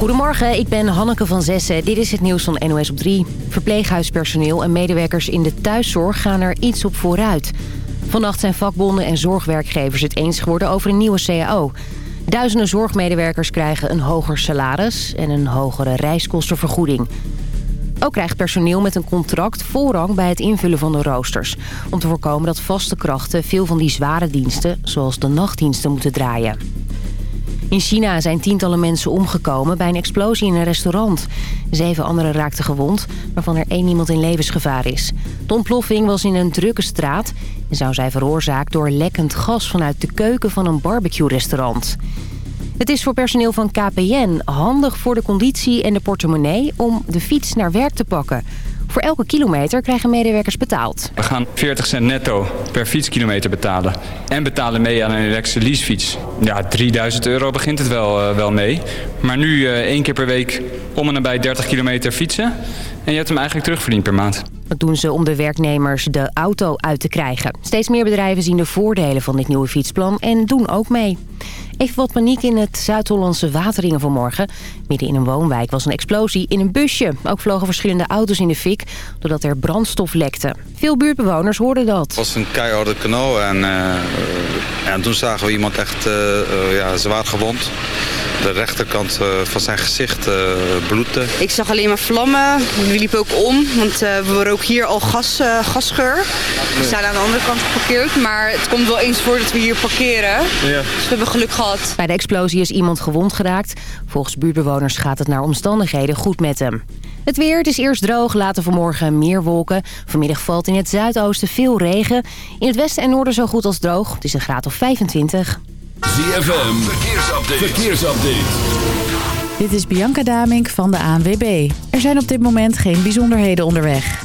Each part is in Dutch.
Goedemorgen, ik ben Hanneke van Zessen. Dit is het nieuws van NOS op 3. Verpleeghuispersoneel en medewerkers in de thuiszorg gaan er iets op vooruit. Vannacht zijn vakbonden en zorgwerkgevers het eens geworden over een nieuwe CAO. Duizenden zorgmedewerkers krijgen een hoger salaris en een hogere reiskostenvergoeding. Ook krijgt personeel met een contract voorrang bij het invullen van de roosters. Om te voorkomen dat vaste krachten veel van die zware diensten, zoals de nachtdiensten, moeten draaien. In China zijn tientallen mensen omgekomen bij een explosie in een restaurant. Zeven anderen raakten gewond, waarvan er één iemand in levensgevaar is. De ontploffing was in een drukke straat en zou zijn veroorzaakt door lekkend gas vanuit de keuken van een barbecue-restaurant. Het is voor personeel van KPN handig voor de conditie en de portemonnee om de fiets naar werk te pakken. Voor elke kilometer krijgen medewerkers betaald. We gaan 40 cent netto per fietskilometer betalen. En betalen mee aan een elektrische leasefiets. Ja, 3000 euro begint het wel, uh, wel mee. Maar nu uh, één keer per week om en nabij 30 kilometer fietsen. En je hebt hem eigenlijk terugverdiend per maand. Dat doen ze om de werknemers de auto uit te krijgen. Steeds meer bedrijven zien de voordelen van dit nieuwe fietsplan en doen ook mee. Even wat paniek in het Zuid-Hollandse Wateringen vanmorgen. Midden in een woonwijk was een explosie in een busje. Ook vlogen verschillende auto's in de fik, doordat er brandstof lekte. Veel buurtbewoners hoorden dat. Het was een keiharde knal en, uh, en toen zagen we iemand echt uh, uh, ja, zwaar gewond de rechterkant uh, van zijn gezicht uh, bloedde. Ik zag alleen maar vlammen. We liepen ook om, want uh, we roken hier al gas, gasgeur. We staan aan de andere kant geparkeerd, maar het komt wel eens voor dat we hier parkeren. Ja. Dus we hebben geluk gehad. Bij de explosie is iemand gewond geraakt. Volgens buurtbewoners gaat het naar omstandigheden goed met hem. Het weer, het is eerst droog, later vanmorgen meer wolken. Vanmiddag valt in het zuidoosten veel regen. In het westen en noorden zo goed als droog. Het is een graad of 25. ZFM, verkeersupdate. verkeersupdate. Dit is Bianca Damink van de ANWB. Er zijn op dit moment geen bijzonderheden onderweg.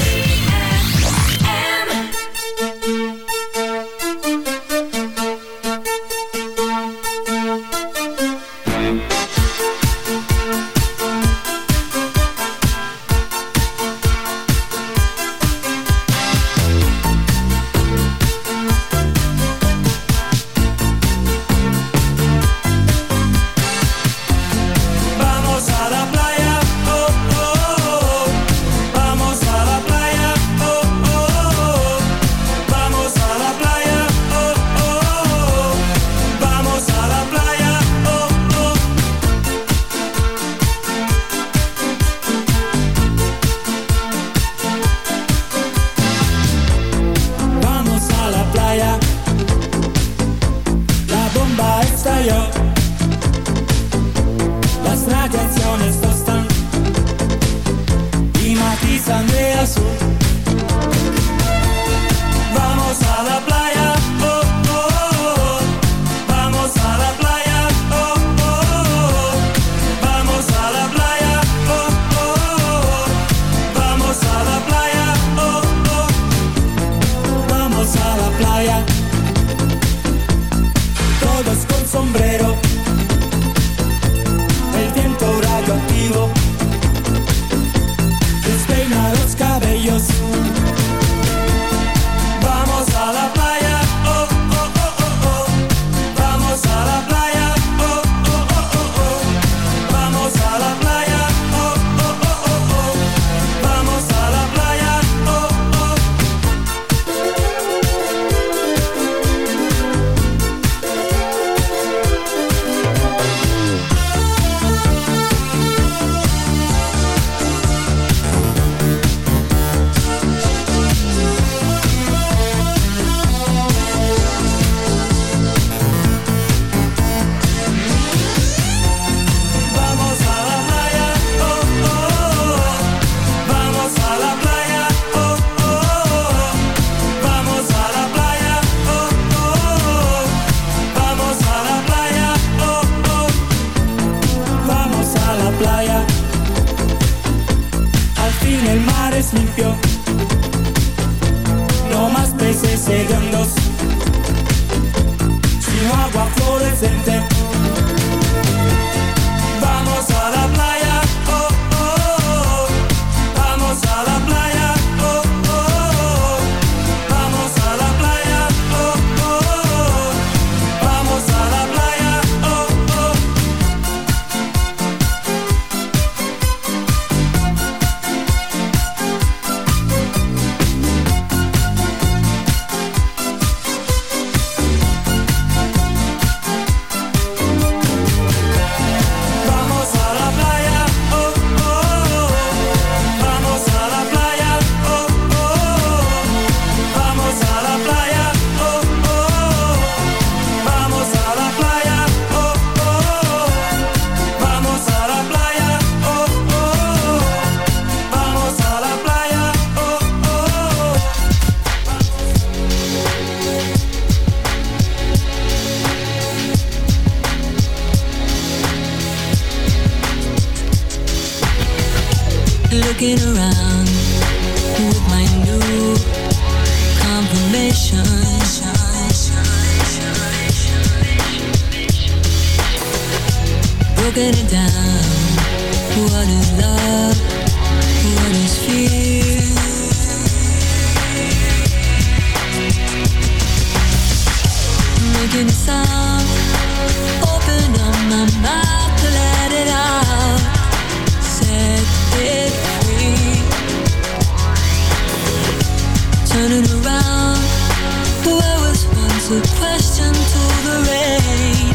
took question to the rain.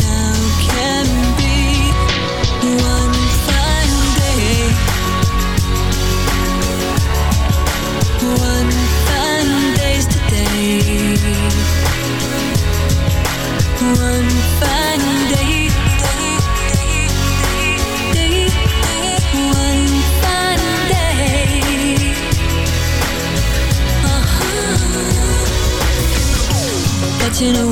Now can watching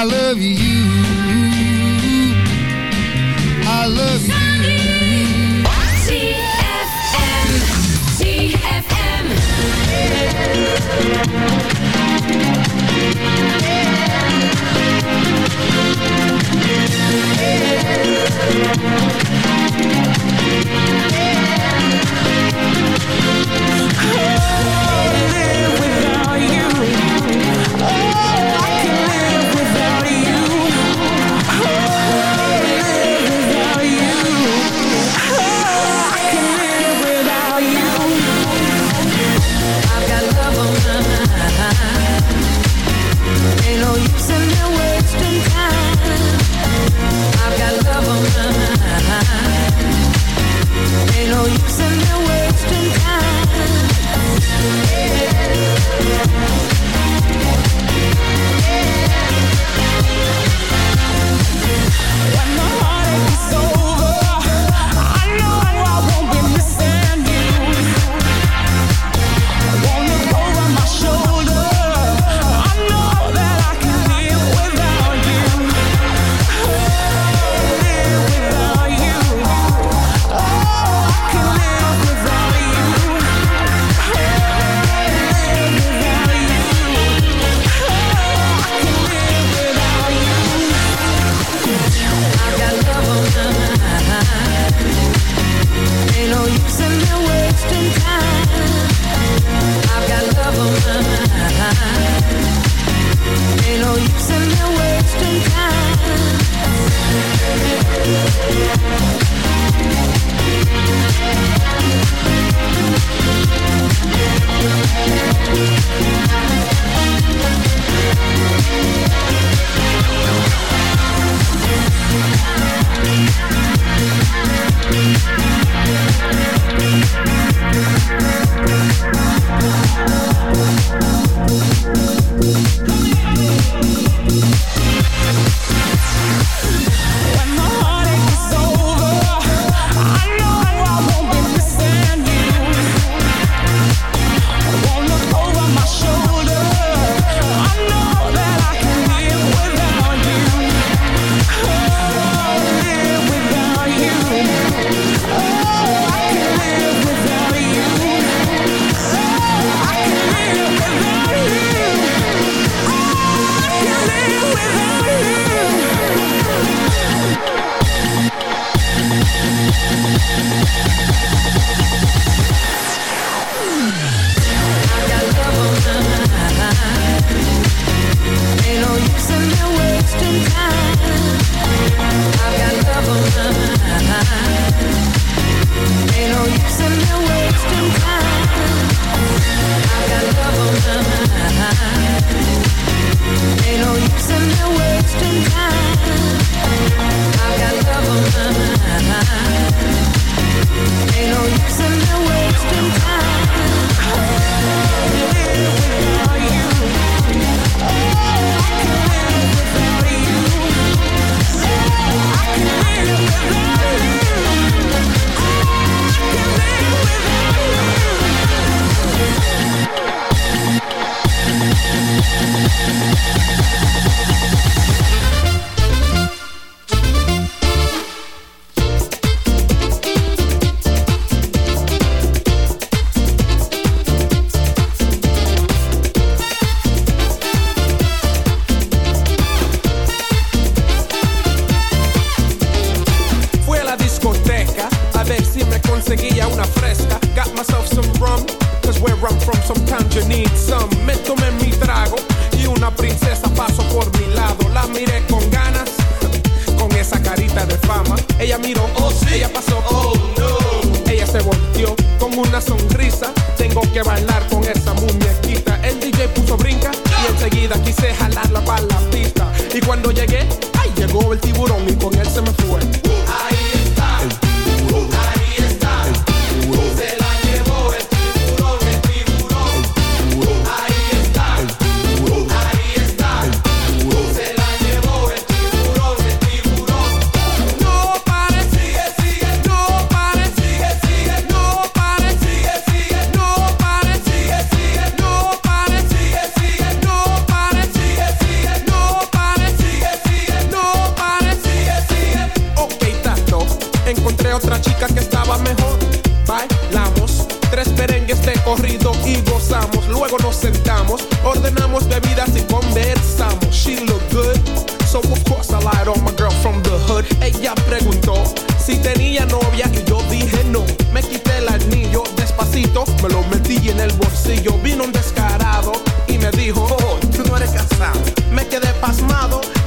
I love you.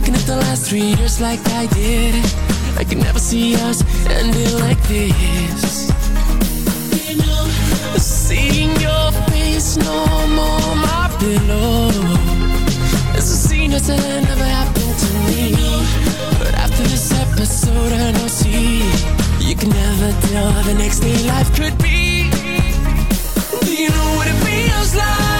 looking at the last three years like I did. I can never see us ending like this. Seeing your face no more my pillow. It's a scene that's never happened to me. But after this episode I know see. You can never tell the next day life could be. Do you know what it feels like?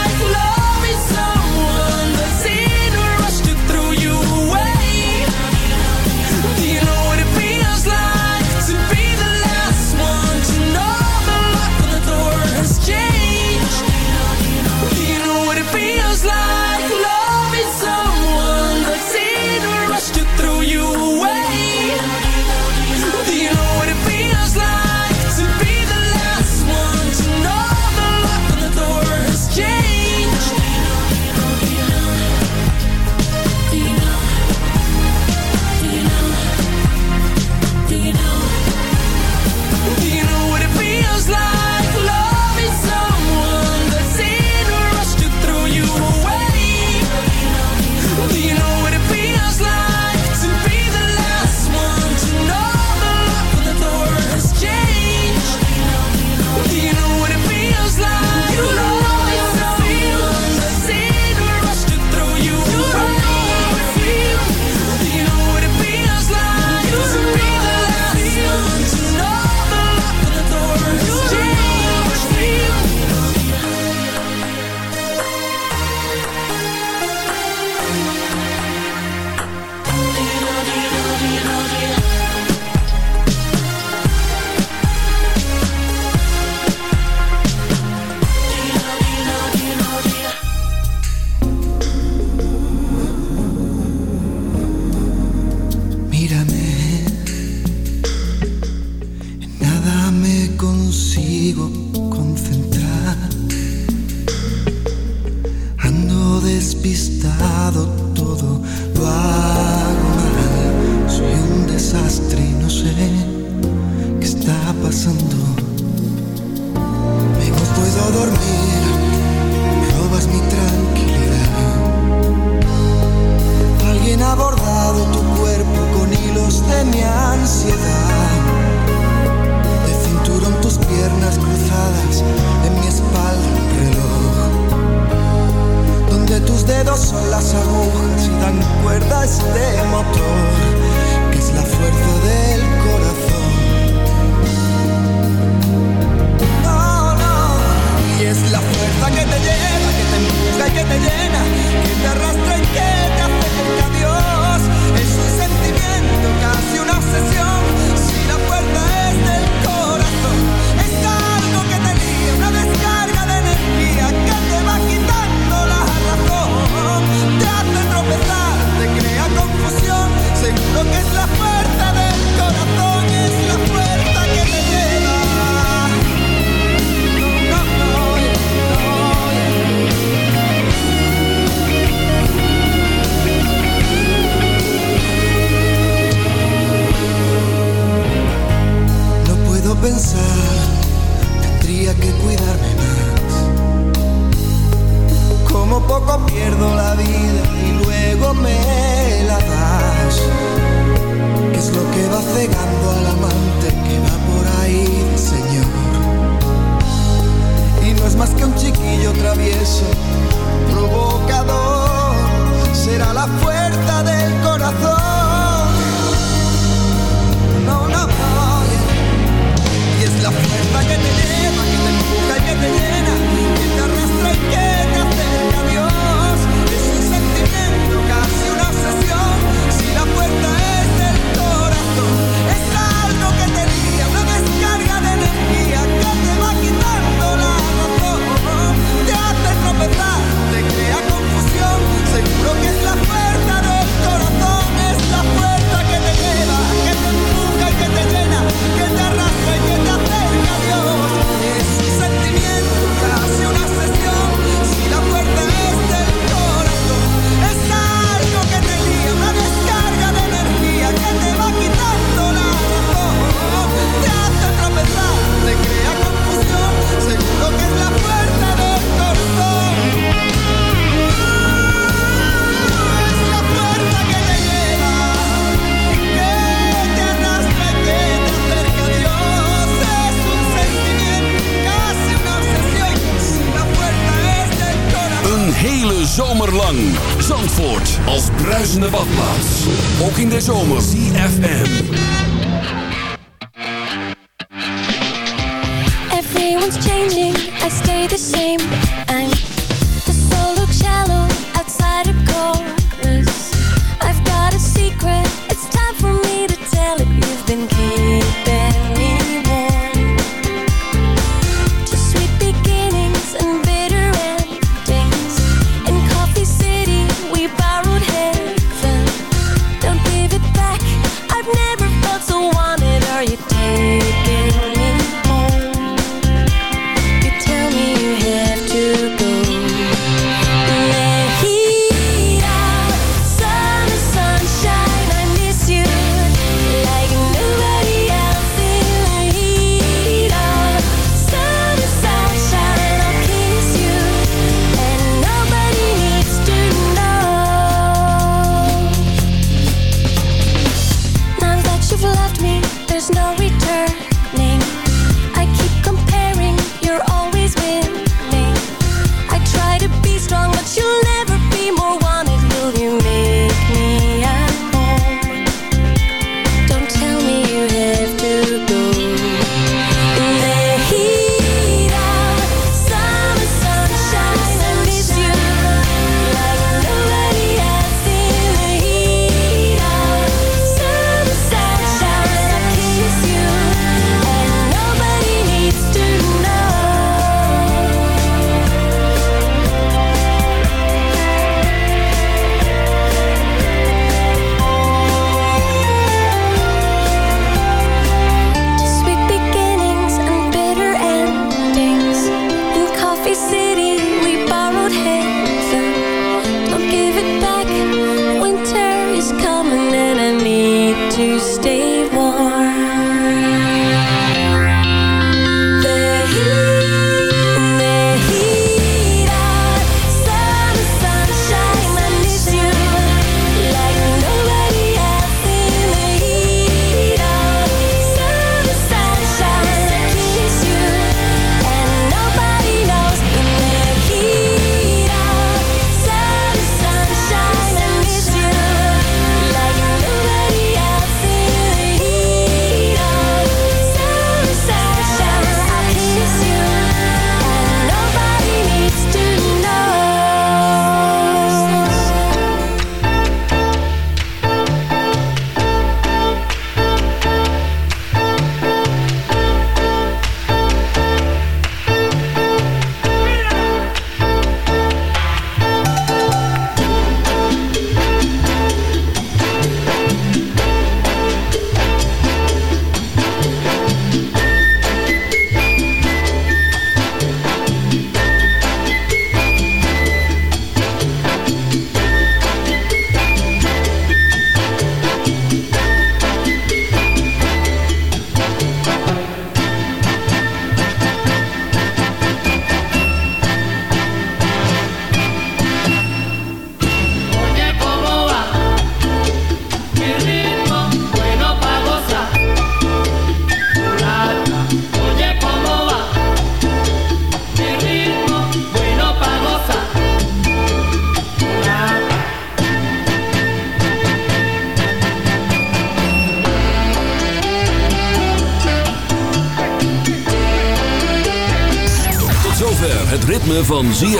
zomer.